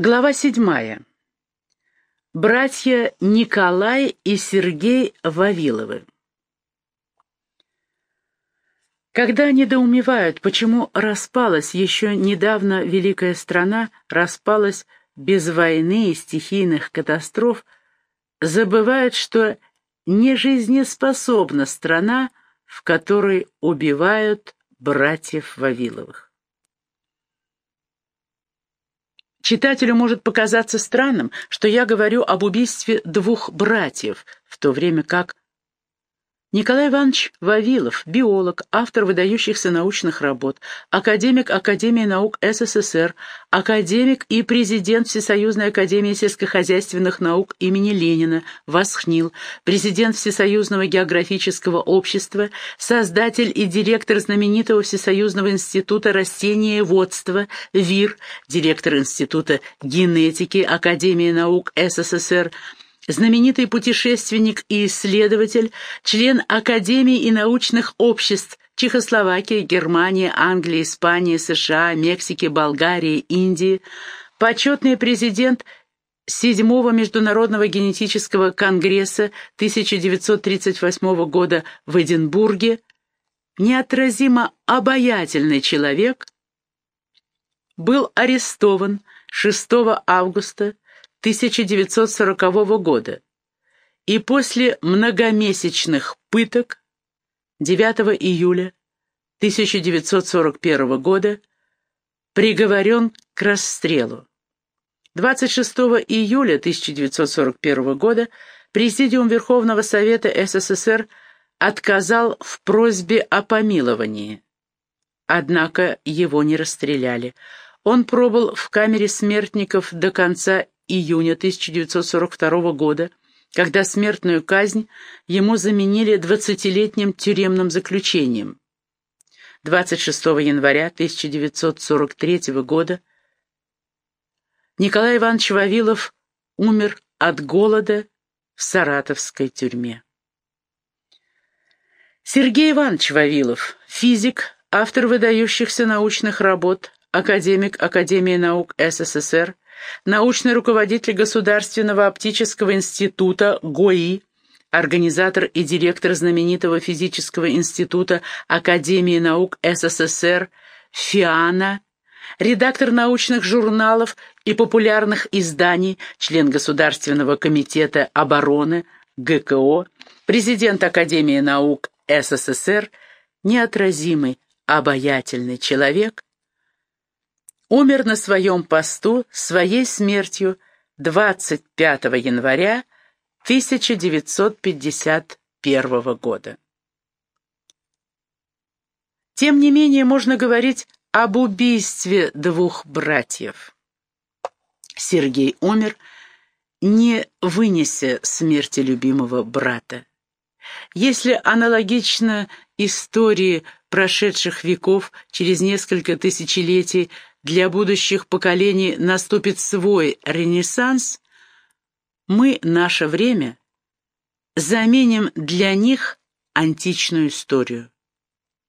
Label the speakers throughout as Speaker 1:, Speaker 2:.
Speaker 1: Глава седьмая. Братья Николай и Сергей Вавиловы. Когда недоумевают, почему распалась еще недавно великая страна, распалась без войны и стихийных катастроф, забывают, что не жизнеспособна страна, в которой убивают братьев Вавиловых. Читателю может показаться странным, что я говорю об убийстве двух братьев, в то время как Николай Иванович Вавилов, биолог, автор выдающихся научных работ, академик Академии наук СССР, академик и президент Всесоюзной академии сельскохозяйственных наук имени Ленина, Восхнил, президент Всесоюзного географического общества, создатель и директор знаменитого Всесоюзного института растениеводства ВИР, директор Института генетики Академии наук СССР, знаменитый путешественник и исследователь, член Академии и научных обществ Чехословакии, Германии, Англии, Испании, США, Мексики, Болгарии, Индии, почетный президент Седьмого Международного генетического конгресса 1938 года в Эдинбурге, неотразимо обаятельный человек, был арестован 6 августа 1940 года и после многомесячных пыток 9 июля 1941 года приговорен к расстрелу. 26 июля 1941 года Президиум Верховного Совета СССР отказал в просьбе о помиловании. Однако его не расстреляли. Он пробыл в камере смертников до конца июня 1942 года, когда смертную казнь ему заменили двадцатилетним тюремным заключением. 26 января 1943 года Николай Иванович Вавилов умер от голода в саратовской тюрьме. Сергей Иванович Вавилов, физик, автор выдающихся научных работ, академик Академии наук СССР, научный руководитель Государственного оптического института ГОИ, организатор и директор знаменитого физического института Академии наук СССР ФИАНА, редактор научных журналов и популярных изданий, член Государственного комитета обороны ГКО, президент Академии наук СССР, неотразимый, обаятельный человек, умер на своем посту своей смертью 25 января 1951 года. Тем не менее, можно говорить об убийстве двух братьев. Сергей умер, не вынеся смерти любимого брата. Если аналогично истории прошедших веков через несколько тысячелетий для будущих поколений наступит свой ренессанс, мы, наше время, заменим для них античную историю.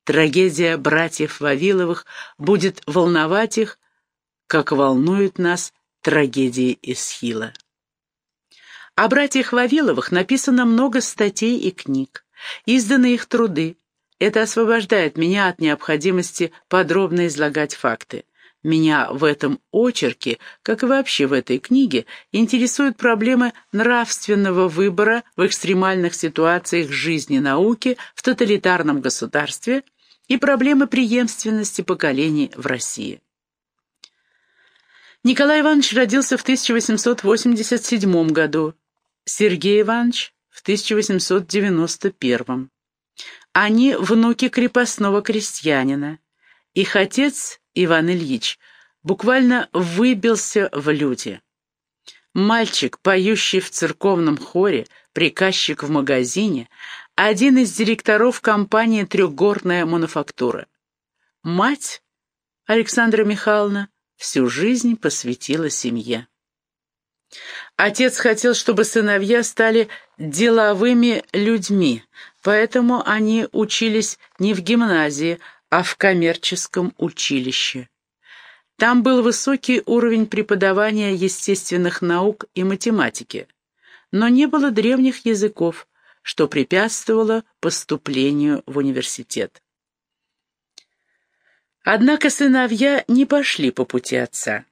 Speaker 1: Трагедия братьев Вавиловых будет волновать их, как волнует нас трагедии Исхила. О братьях Вавиловых написано много статей и книг, изданы их труды. Это освобождает меня от необходимости подробно излагать факты. Меня в этом очерке, как и вообще в этой книге, интересуют проблемы нравственного выбора в экстремальных ситуациях жизни науки в тоталитарном государстве и проблемы преемственности поколений в России. Николай Иванович родился в 1887 году, Сергей Иванович в 1891. Они внуки крепостного крестьянина. Их отец Иван Ильич, буквально выбился в люди. Мальчик, поющий в церковном хоре, приказчик в магазине, один из директоров компании «Трехгорная мануфактура». Мать, Александра Михайловна, всю жизнь посвятила семье. Отец хотел, чтобы сыновья стали деловыми людьми, поэтому они учились не в гимназии, а в коммерческом училище. Там был высокий уровень преподавания естественных наук и математики, но не было древних языков, что препятствовало поступлению в университет. Однако сыновья не пошли по пути отца.